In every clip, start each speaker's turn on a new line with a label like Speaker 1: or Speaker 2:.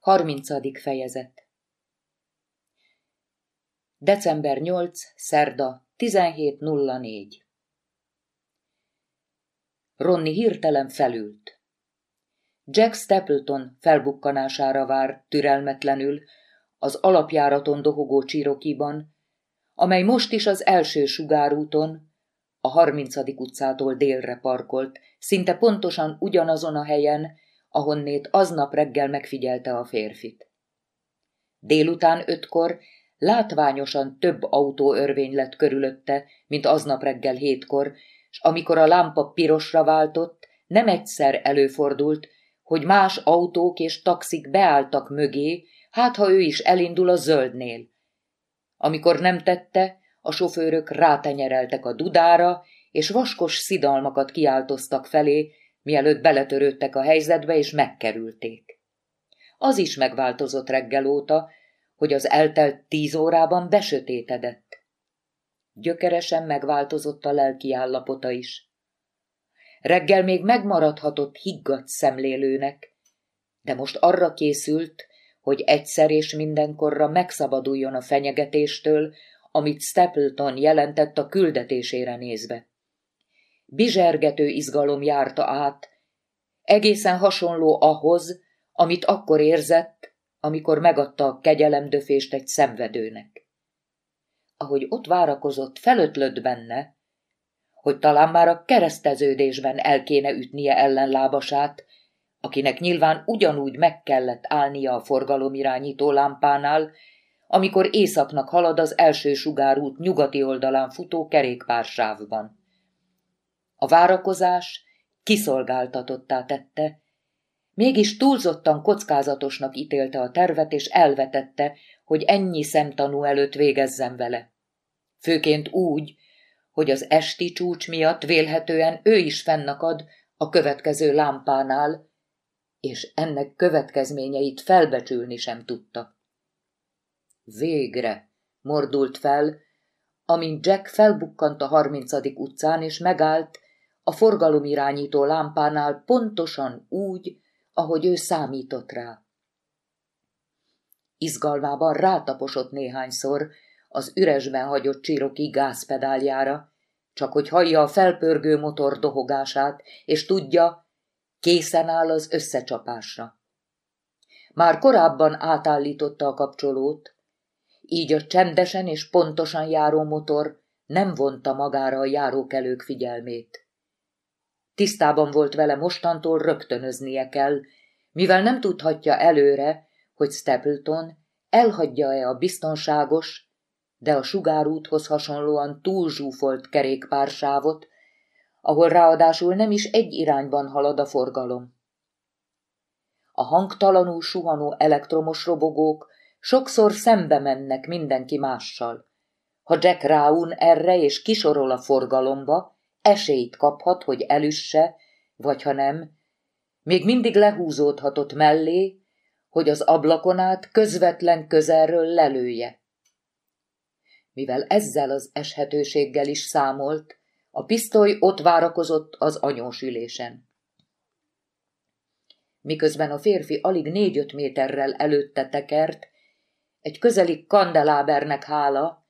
Speaker 1: Harmincadik fejezet December 8. Szerda 17.04 Ronny hirtelen felült. Jack Stapleton felbukkanására vár türelmetlenül az alapjáraton dohogó csirokiban, amely most is az első sugárúton, a 30. utcától délre parkolt, szinte pontosan ugyanazon a helyen, ahonnét aznap reggel megfigyelte a férfit. Délután ötkor látványosan több autó örvény lett körülötte, mint aznap reggel hétkor, s amikor a lámpa pirosra váltott, nem egyszer előfordult, hogy más autók és taxik beálltak mögé, hát ha ő is elindul a zöldnél. Amikor nem tette, a sofőrök rátenyereltek a dudára, és vaskos szidalmakat kiáltoztak felé, mielőtt beletörődtek a helyzetbe és megkerülték. Az is megváltozott reggel óta, hogy az eltelt tíz órában besötétedett. Gyökeresen megváltozott a lelki állapota is. Reggel még megmaradhatott higgadt szemlélőnek, de most arra készült, hogy egyszer és mindenkorra megszabaduljon a fenyegetéstől, amit Stapleton jelentett a küldetésére nézve bizsergető izgalom járta át, egészen hasonló ahhoz, amit akkor érzett, amikor megadta a kegyelemdöfést egy szenvedőnek. Ahogy ott várakozott, felötlött benne, hogy talán már a kereszteződésben el kéne ütnie ellenlábasát, akinek nyilván ugyanúgy meg kellett állnia a forgalomirányító lámpánál, amikor északnak halad az első sugárút nyugati oldalán futó kerékpársávban. A várakozás kiszolgáltatottá tette, mégis túlzottan kockázatosnak ítélte a tervet, és elvetette, hogy ennyi szemtanú előtt végezzen vele. Főként úgy, hogy az esti csúcs miatt vélhetően ő is fennakad a következő lámpánál, és ennek következményeit felbecsülni sem tudta. Végre mordult fel, amint Jack felbukkant a harmincadik utcán, és megállt, a forgalomirányító lámpánál pontosan úgy, ahogy ő számított rá. Izgalmában rátaposott néhányszor az üresben hagyott csiroki gázpedáljára, csak hogy hallja a felpörgő motor dohogását, és tudja, készen áll az összecsapásra. Már korábban átállította a kapcsolót, így a csendesen és pontosan járó motor nem vonta magára a járókelők figyelmét. Tisztában volt vele mostantól rögtönöznie kell, mivel nem tudhatja előre, hogy Stapleton elhagyja-e a biztonságos, de a sugárúthoz hasonlóan túlzsúfolt kerékpársávot, ahol ráadásul nem is egy irányban halad a forgalom. A hangtalanul suhanó elektromos robogók sokszor szembe mennek mindenki mással. Ha Jack ráun erre és kisorol a forgalomba, esélyt kaphat, hogy elüsse, vagy ha nem, még mindig lehúzódhatott mellé, hogy az ablakon át közvetlen közelről lelője. Mivel ezzel az eshetőséggel is számolt, a pisztoly ott várakozott az anyós ülésen. Miközben a férfi alig négy-öt méterrel előtte tekert, egy közeli kandelábernek hála,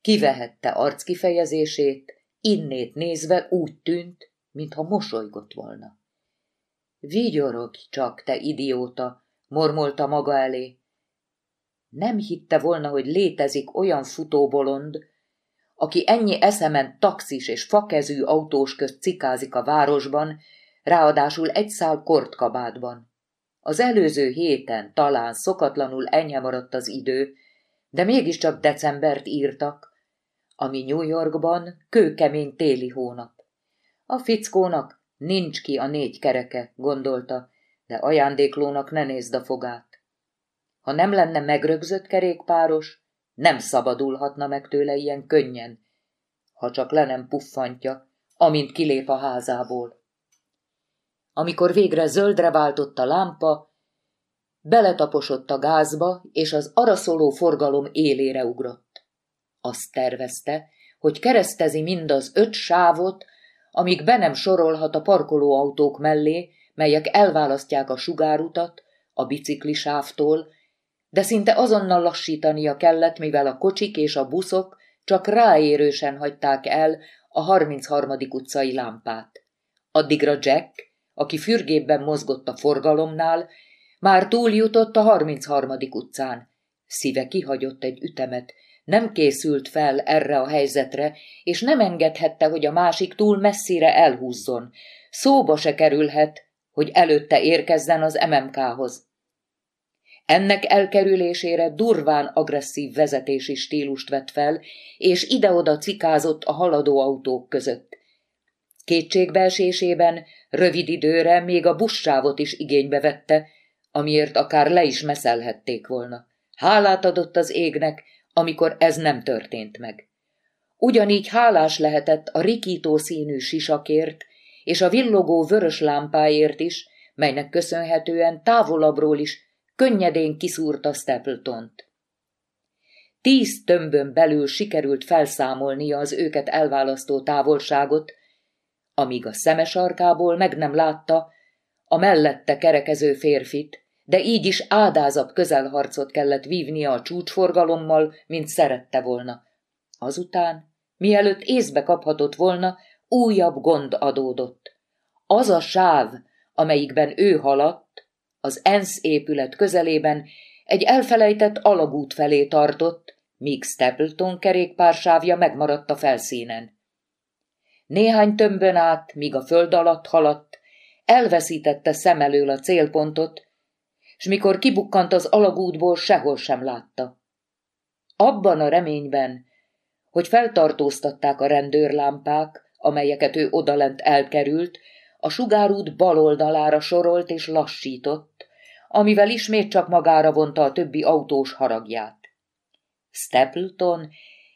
Speaker 1: kivehette arckifejezését, Innét nézve úgy tűnt, mintha mosolygott volna. Vigyorogj csak, te idióta, mormolta maga elé. Nem hitte volna, hogy létezik olyan futóbolond, aki ennyi eszemen taxis és fakezű autós közt cikázik a városban, ráadásul egy szál kortkabátban. Az előző héten talán szokatlanul enyhe maradt az idő, de mégiscsak decembert írtak, ami New Yorkban kőkemény téli hónap. A fickónak nincs ki a négy kereke, gondolta, de ajándéklónak ne nézd a fogát. Ha nem lenne megrögzött kerékpáros, nem szabadulhatna meg tőle ilyen könnyen, ha csak le nem puffantja, amint kilép a házából. Amikor végre zöldre váltott a lámpa, beletaposott a gázba, és az araszoló forgalom élére ugrott. Azt tervezte, hogy keresztezi mind az öt sávot, amíg be nem sorolhat a parkolóautók mellé, melyek elválasztják a sugárutat a biciklisávtól, de szinte azonnal lassítania kellett, mivel a kocsik és a buszok csak ráérősen hagyták el a 33. utcai lámpát. Addigra Jack, aki fürgébben mozgott a forgalomnál, már túljutott a 33. utcán. Szíve kihagyott egy ütemet, nem készült fel erre a helyzetre, és nem engedhette, hogy a másik túl messzire elhúzzon. Szóba se kerülhet, hogy előtte érkezzen az MMK-hoz. Ennek elkerülésére durván agresszív vezetési stílust vett fel, és ide-oda cikázott a haladó autók között. Kétségbeesésében rövid időre még a buszsávot is igénybe vette, amiért akár le is meszelhették volna. Hálát adott az égnek, amikor ez nem történt meg. Ugyanígy hálás lehetett a rikító színű sisakért és a villogó vörös lámpáért is, melynek köszönhetően távolabbról is könnyedén kiszúrta Stapletont. Tíz tömbön belül sikerült felszámolnia az őket elválasztó távolságot, amíg a szemes arkából meg nem látta a mellette kerekező férfit, de így is ádázabb közelharcot kellett vívnia a csúcsforgalommal, mint szerette volna. Azután, mielőtt észbe kaphatott volna, újabb gond adódott. Az a sáv, amelyikben ő haladt, az ENSZ épület közelében egy elfelejtett alagút felé tartott, míg Stapleton kerékpársávja megmaradt a felszínen. Néhány tömbön át, míg a föld alatt haladt, elveszítette szem elől a célpontot, s mikor kibukkant az alagútból, sehol sem látta. Abban a reményben, hogy feltartóztatták a rendőrlámpák, amelyeket ő odalent elkerült, a sugárút bal oldalára sorolt és lassított, amivel ismét csak magára vonta a többi autós haragját. Stapleton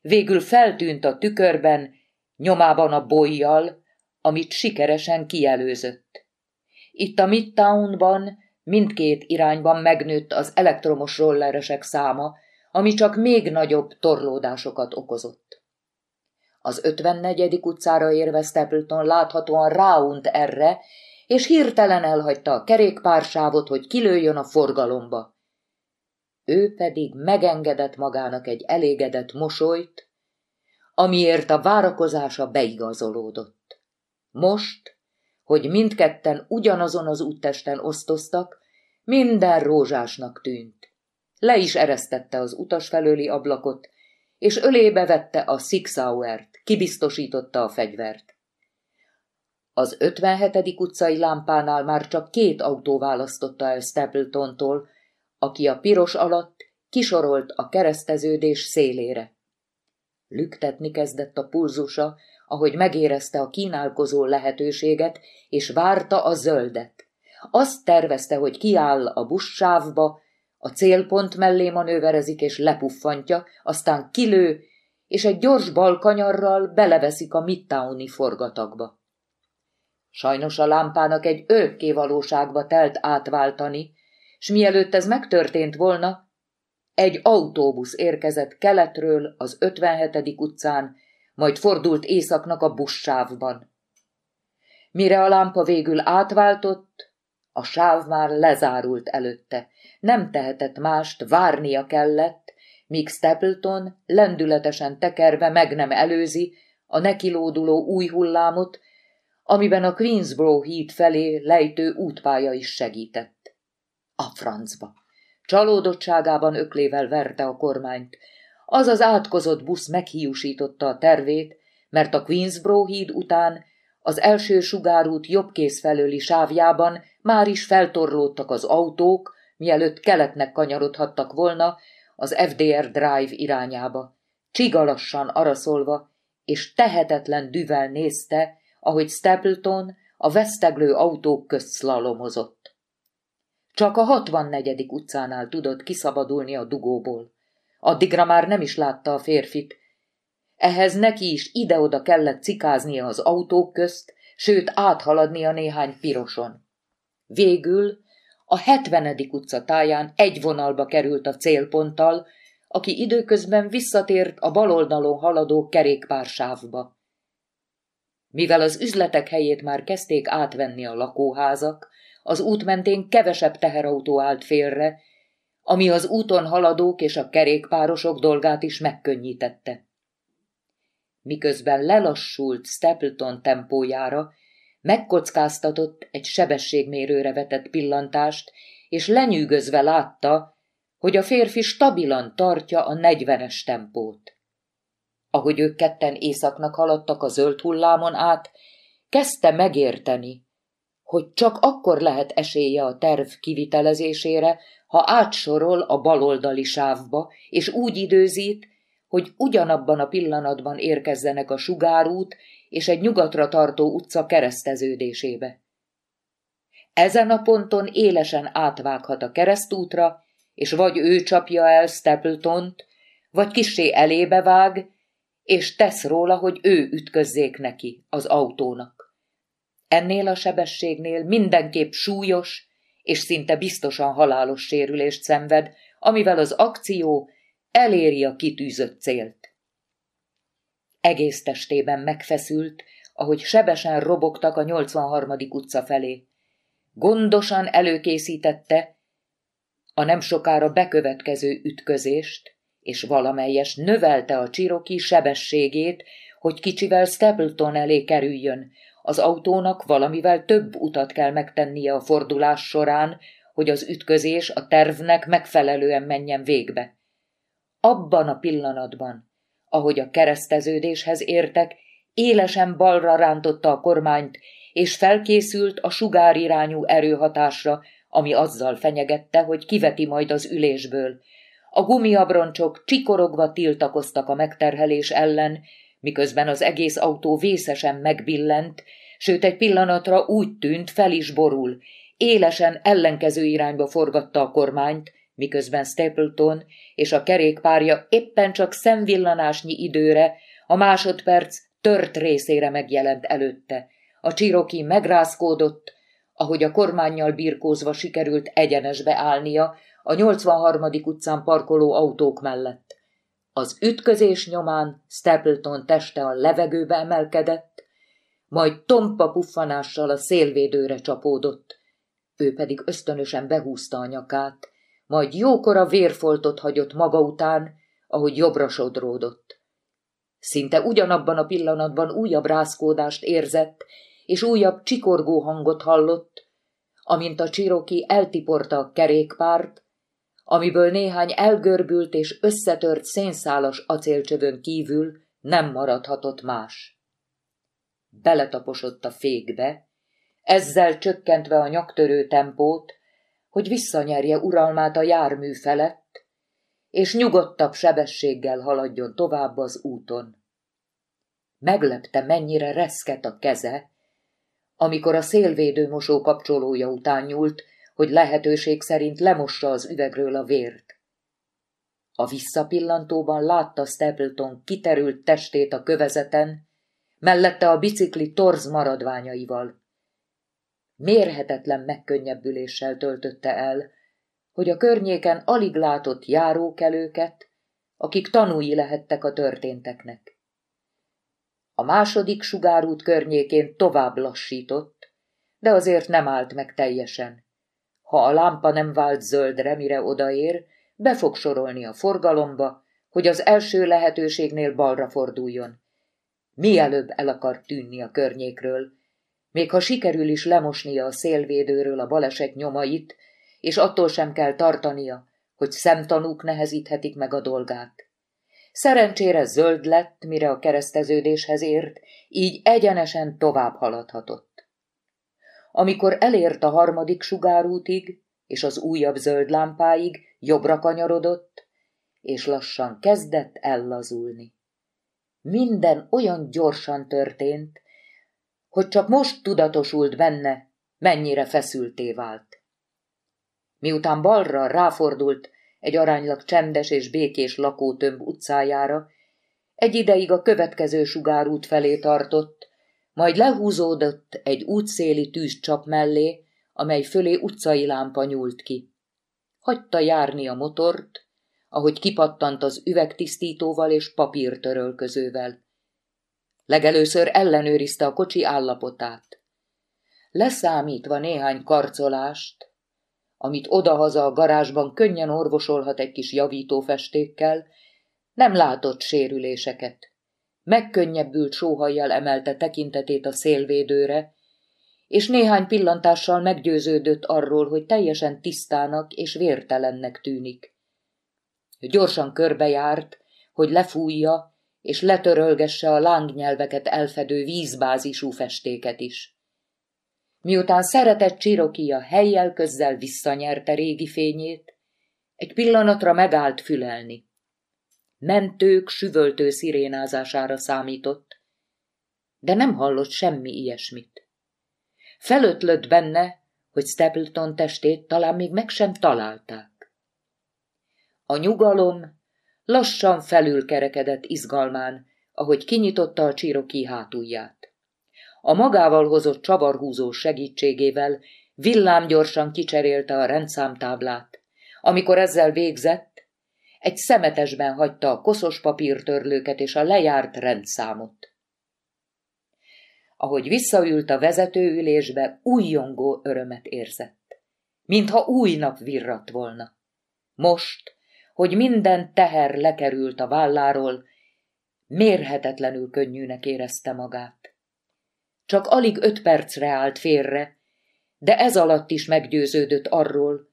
Speaker 1: végül feltűnt a tükörben, nyomában a bolyjal, amit sikeresen kielőzött. Itt a Midtownban mindkét irányban megnőtt az elektromos rolleresek száma, ami csak még nagyobb torlódásokat okozott. Az 54. utcára érve Stapleton láthatóan ráunt erre, és hirtelen elhagyta a kerékpársávot, hogy kilőjön a forgalomba. Ő pedig megengedett magának egy elégedett mosolyt, amiért a várakozása beigazolódott. Most, hogy mindketten ugyanazon az úttesten osztoztak, minden rózsásnak tűnt. Le is eresztette az utas felőli ablakot, és ölébe vette a Six Hour-t, kibiztosította a fegyvert. Az 57. utcai lámpánál már csak két autó választotta el Stapletontól, aki a piros alatt kisorolt a kereszteződés szélére. Lüktetni kezdett a pulzusa, ahogy megérezte a kínálkozó lehetőséget, és várta a zöldet. Azt tervezte, hogy kiáll a buszsávba, a célpont mellé manőverezik és lepuffantja, aztán kilő, és egy gyors balkanyarral beleveszik a Midtowni forgatagba. Sajnos a lámpának egy örökké valóságba telt átváltani, s mielőtt ez megtörtént volna, egy autóbusz érkezett keletről az 57. utcán, majd fordult északnak a buszsávban. Mire a lámpa végül átváltott, a sáv már lezárult előtte. Nem tehetett mást, várnia kellett, míg Stapleton lendületesen tekerve meg nem előzi a nekilóduló új hullámot, amiben a Queensboro híd felé lejtő útpálya is segített. A francba! Csalódottságában öklével verte a kormányt. Az az átkozott busz meghiúsította a tervét, mert a Queensboro híd után az első sugárút jobbkész felőli sávjában már is feltorlódtak az autók, mielőtt keletnek kanyarodhattak volna az FDR Drive irányába. Csigalassan araszolva, és tehetetlen düvel nézte, ahogy Stapleton a veszteglő autók közt szlalomozott. Csak a 64. utcánál tudott kiszabadulni a dugóból. Addigra már nem is látta a férfit. Ehhez neki is ide-oda kellett cikáznia az autók közt, sőt áthaladnia néhány piroson. Végül a 70. utca táján egy vonalba került a célponttal, aki időközben visszatért a baloldalon haladó kerékpársávba. Mivel az üzletek helyét már kezdték átvenni a lakóházak, az út mentén kevesebb teherautó állt félre, ami az úton haladók és a kerékpárosok dolgát is megkönnyítette. Miközben lelassult Stapleton tempójára, megkockáztatott egy sebességmérőre vetett pillantást, és lenyűgözve látta, hogy a férfi stabilan tartja a negyvenes tempót. Ahogy ők ketten északnak haladtak a zöld hullámon át, kezdte megérteni, hogy csak akkor lehet esélye a terv kivitelezésére, ha átsorol a baloldali sávba, és úgy időzít, hogy ugyanabban a pillanatban érkezzenek a sugárút és egy nyugatra tartó utca kereszteződésébe. Ezen a ponton élesen átvághat a keresztútra, és vagy ő csapja el Stapletont, vagy kisé elébe vág, és tesz róla, hogy ő ütközzék neki, az autónak. Ennél a sebességnél mindenképp súlyos és szinte biztosan halálos sérülést szenved, amivel az akció eléri a kitűzött célt. Egész testében megfeszült, ahogy sebesen robogtak a 83. utca felé. Gondosan előkészítette a nem sokára bekövetkező ütközést, és valamelyes növelte a csiroki sebességét, hogy kicsivel Stapleton elé kerüljön. Az autónak valamivel több utat kell megtennie a fordulás során, hogy az ütközés a tervnek megfelelően menjen végbe. Abban a pillanatban, ahogy a kereszteződéshez értek, élesen balra rántotta a kormányt, és felkészült a sugárirányú erőhatásra, ami azzal fenyegette, hogy kiveti majd az ülésből. A gumiabroncsok csikorogva tiltakoztak a megterhelés ellen, miközben az egész autó vészesen megbillent, sőt egy pillanatra úgy tűnt, fel is borul. Élesen ellenkező irányba forgatta a kormányt, miközben Stapleton és a kerékpárja éppen csak szemvillanásnyi időre, a másodperc tört részére megjelent előtte. A csiroki megrázkódott, ahogy a kormányjal birkózva sikerült egyenesbe állnia a 83. utcán parkoló autók mellett. Az ütközés nyomán Stapleton teste a levegőbe emelkedett, majd tompa puffanással a szélvédőre csapódott. Ő pedig ösztönösen behúzta a nyakát, majd jókora vérfoltot hagyott maga után, ahogy jobbra sodródott. Szinte ugyanabban a pillanatban újabb rázkódást érzett, és újabb csikorgó hangot hallott, amint a csiroki eltiporta a kerékpárt, amiből néhány elgörbült és összetört szénszálas acélcsövön kívül nem maradhatott más. Beletaposott a fékbe, ezzel csökkentve a nyaktörő tempót, hogy visszanyerje uralmát a jármű felett, és nyugodtabb sebességgel haladjon tovább az úton. Meglepte, mennyire reszket a keze, amikor a szélvédő mosó kapcsolója után nyúlt, hogy lehetőség szerint lemossa az üvegről a vért. A visszapillantóban látta Stapleton kiterült testét a kövezeten, mellette a bicikli torz maradványaival. Mérhetetlen megkönnyebbüléssel töltötte el, hogy a környéken alig látott járókelőket, akik tanúi lehettek a történteknek. A második sugárút környékén tovább lassított, de azért nem állt meg teljesen. Ha a lámpa nem vált zöldre, mire odaér, be fog sorolni a forgalomba, hogy az első lehetőségnél balra forduljon. Mielőbb el akar tűnni a környékről, még ha sikerül is lemosnia a szélvédőről a baleset nyomait, és attól sem kell tartania, hogy szemtanúk nehezíthetik meg a dolgát. Szerencsére zöld lett, mire a kereszteződéshez ért, így egyenesen tovább haladhatott. Amikor elért a harmadik sugárútig, és az újabb zöld lámpáig jobbra kanyarodott, és lassan kezdett ellazulni. Minden olyan gyorsan történt, hogy csak most tudatosult benne, mennyire feszülté vált. Miután balra ráfordult egy aránylag csendes és békés lakótömb utcájára, egy ideig a következő sugárút felé tartott, majd lehúzódott egy útszéli tűzcsap mellé, amely fölé utcai lámpa nyúlt ki. Hagyta járni a motort, ahogy kipattant az üvegtisztítóval és papírtörölközővel. Legelőször ellenőrizte a kocsi állapotát. leszámítva néhány karcolást, amit odahaza a garázsban könnyen orvosolhat egy kis javítófestékkel, nem látott sérüléseket. Megkönnyebbült sóhajjal emelte tekintetét a szélvédőre, és néhány pillantással meggyőződött arról, hogy teljesen tisztának és vértelennek tűnik. Gyorsan körbejárt, hogy lefújja és letörölgesse a lángnyelveket elfedő vízbázisú festéket is. Miután szeretett Csirokia helyjel közzel visszanyerte régi fényét, egy pillanatra megállt fülelni. Mentők süvöltő szirénázására számított, de nem hallott semmi ilyesmit. Felötlött benne, hogy Stapleton testét talán még meg sem találták. A nyugalom lassan felülkerekedett izgalmán, ahogy kinyitotta a csiroki hátulját. A magával hozott csavarhúzó segítségével villámgyorsan kicserélte a rendszámtáblát. Amikor ezzel végzett, egy szemetesben hagyta a koszos papírtörlőket és a lejárt rendszámot. Ahogy visszaült a vezetőülésbe, újjongó örömet érzett. Mintha új nap virrat volna. Most, hogy minden teher lekerült a válláról, mérhetetlenül könnyűnek érezte magát. Csak alig öt percre állt félre, de ez alatt is meggyőződött arról,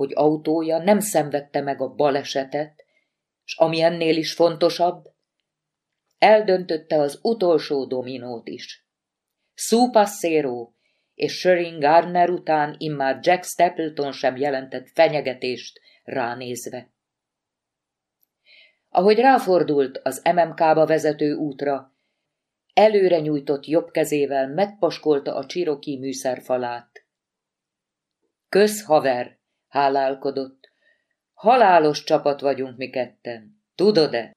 Speaker 1: hogy autója nem szenvedte meg a balesetet, s ami ennél is fontosabb, eldöntötte az utolsó dominót is. Sue és Sherin Gardner után immár Jack Stapleton sem jelentett fenyegetést ránézve. Ahogy ráfordult az MMK-ba vezető útra, előre nyújtott jobb kezével megpaskolta a csiroki műszerfalát. Kösz, haver, hálálkodott. Halálos csapat vagyunk mi ketten, tudod-e?